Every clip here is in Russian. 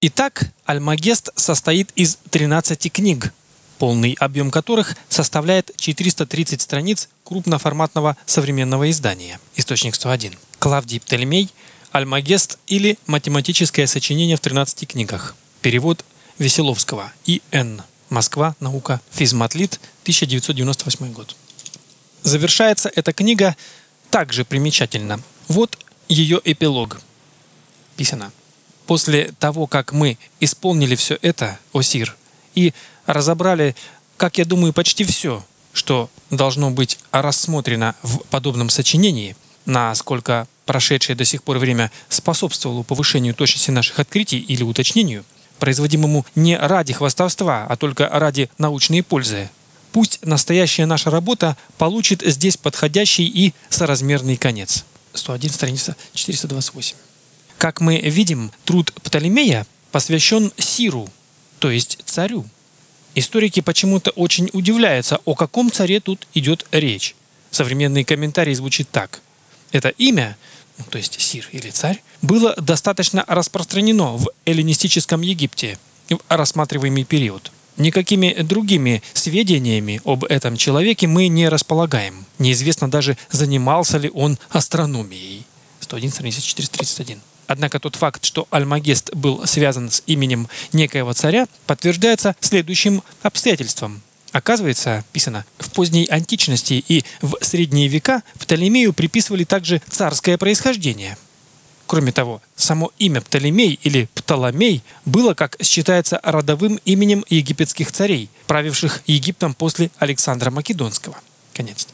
Итак, Альмагест состоит из 13 книг, полный объем которых составляет 430 страниц крупноформатного современного издания. Источник 101. Клавдий Птолемей, Альмагест или математическое сочинение в 13 книгах. Перевод Веселовского. И.Н. Москва. Наука. Физматлит. 1998 год. Завершается эта книга также примечательно. Вот ее эпилог. Писано. После того, как мы исполнили все это, Осир, и разобрали, как я думаю, почти все, что должно быть рассмотрено в подобном сочинении, насколько прошедшее до сих пор время способствовало повышению точности наших открытий или уточнению, производимому не ради хвастовства, а только ради научной пользы. Пусть настоящая наша работа получит здесь подходящий и соразмерный конец. 101, страница 428. Как мы видим, труд Птолемея посвящен Сиру, то есть царю. Историки почему-то очень удивляются, о каком царе тут идет речь. Современный комментарий звучит так. Это имя, ну, то есть Сир или царь, было достаточно распространено в эллинистическом Египте в рассматриваемый период. Никакими другими сведениями об этом человеке мы не располагаем. Неизвестно даже, занимался ли он астрономией. 101 страница 431. Однако тот факт, что Альмагест был связан с именем некоего царя, подтверждается следующим обстоятельством. Оказывается, писано, в поздней античности и в средние века Птолемею приписывали также царское происхождение. Кроме того, само имя Птолемей или Птоломей было, как считается, родовым именем египетских царей, правивших Египтом после Александра Македонского. Конец.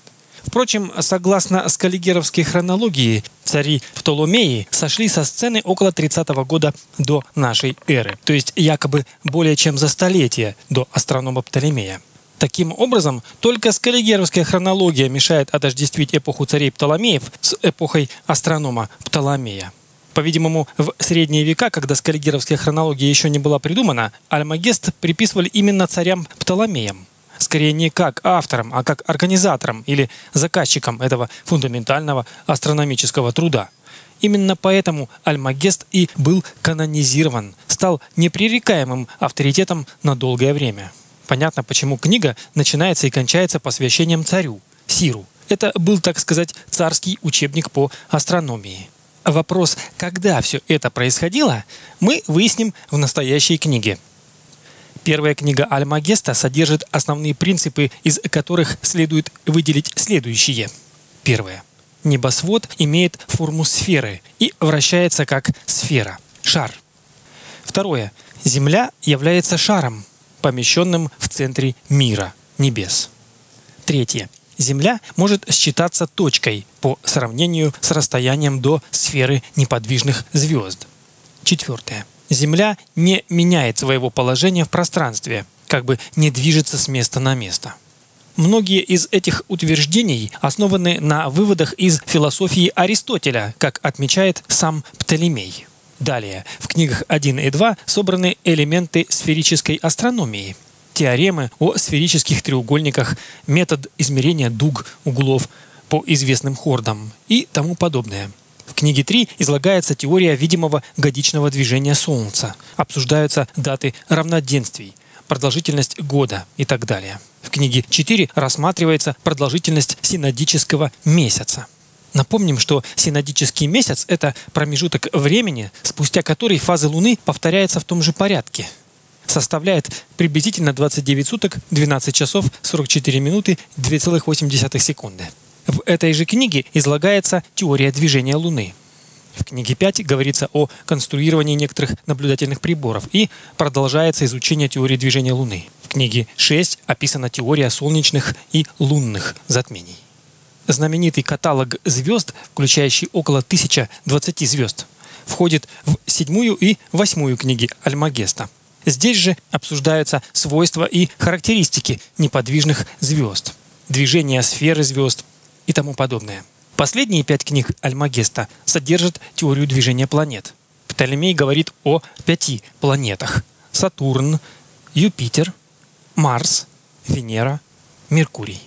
Впрочем, согласно скаллигеровской хронологии, цари Птоломеи сошли со сцены около 30 года до нашей эры, то есть якобы более чем за столетие до астронома Птолемея. Таким образом, только скаллигеровская хронология мешает отождествить эпоху царей Птоломеев с эпохой астронома Птоломея. По-видимому, в средние века, когда скаллигеровская хронология еще не была придумана, Альмагест приписывали именно царям Птоломеям скорее не как автором, а как организатором или заказчиком этого фундаментального астрономического труда. Именно поэтому Альмагест и был канонизирован, стал непререкаемым авторитетом на долгое время. Понятно, почему книга начинается и кончается посвящением царю, Сиру. Это был, так сказать, царский учебник по астрономии. Вопрос, когда все это происходило, мы выясним в настоящей книге. Первая книга Альмагеста содержит основные принципы, из которых следует выделить следующие. Первое. Небосвод имеет форму сферы и вращается как сфера, шар. Второе. Земля является шаром, помещенным в центре мира, небес. Третье. Земля может считаться точкой по сравнению с расстоянием до сферы неподвижных звезд. Четвертое. Земля не меняет своего положения в пространстве, как бы не движется с места на место. Многие из этих утверждений основаны на выводах из философии Аристотеля, как отмечает сам Птолемей. Далее, в книгах 1 и 2 собраны элементы сферической астрономии, теоремы о сферических треугольниках, метод измерения дуг, углов по известным хордам и тому подобное – в книге 3 излагается теория видимого годичного движения Солнца. Обсуждаются даты равноденствий, продолжительность года и так далее. В книге 4 рассматривается продолжительность синодического месяца. Напомним, что синодический месяц – это промежуток времени, спустя который фазы Луны повторяются в том же порядке. Составляет приблизительно 29 суток, 12 часов, 44 минуты, 2,8 секунды. В этой же книге излагается теория движения Луны. В книге 5 говорится о конструировании некоторых наблюдательных приборов и продолжается изучение теории движения Луны. В книге 6 описана теория солнечных и лунных затмений. Знаменитый каталог звезд, включающий около 1020 звезд, входит в седьмую и восьмую книги Альмагеста. Здесь же обсуждаются свойства и характеристики неподвижных звезд, движение сферы звезд, и тому подобное. Последние пять книг Альмагеста содержат теорию движения планет. Птолемей говорит о пяти планетах – Сатурн, Юпитер, Марс, Венера, Меркурий.